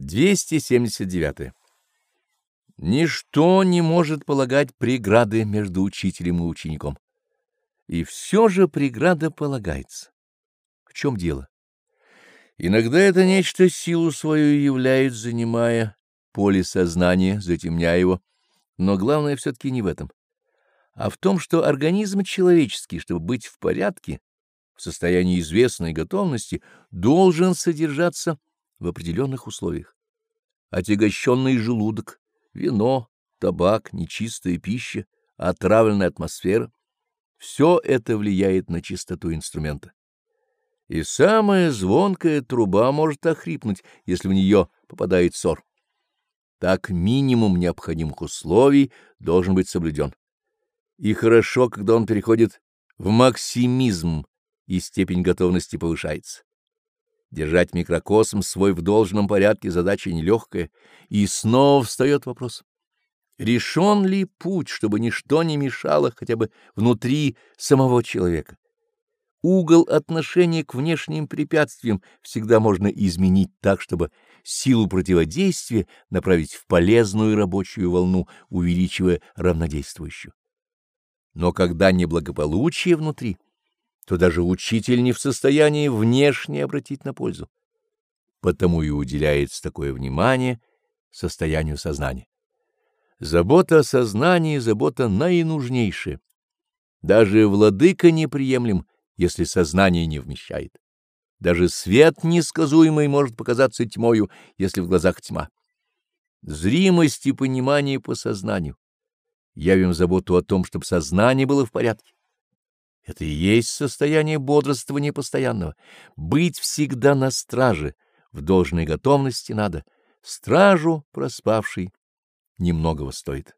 279. Ничто не может полагать преграды между учителем и учеником. И все же преграда полагается. В чем дело? Иногда это нечто силу свою являет, занимая поле сознания, затемняя его, но главное все-таки не в этом, а в том, что организм человеческий, чтобы быть в порядке, в состоянии известной готовности, должен содержаться в определенных условиях. Отягощенный желудок, вино, табак, нечистая пища, отравленная атмосфера — все это влияет на чистоту инструмента. И самая звонкая труба может охрипнуть, если в нее попадает ссор. Так минимум необходимых условий должен быть соблюден. И хорошо, когда он переходит в максимизм, и степень готовности повышается. Держать микрокосм свой в должном порядке задача нелегкая, и снова встает вопрос. Решен ли путь, чтобы ничто не мешало хотя бы внутри самого человека? Угол отношения к внешним препятствиям всегда можно изменить так, чтобы силу противодействия направить в полезную рабочую волну, увеличивая равнодействующую. Но когда неблагополучие внутри, то даже учитель не в состоянии внешне обратить на пользу. Потому и уделяется такое внимание состоянию сознания. Забота о сознании — забота наинужнейшая. Даже владыка неприемлем, если сознание не вмещает. Даже свет несказуемый может показаться тьмою, если в глазах тьма. Зримость и понимание по сознанию. Явим заботу о том, чтобы сознание было в порядке. Это и есть состояние бодрствования постоянного. Быть всегда на страже, в должной готовности надо. Стражу проспавший немногого стоит.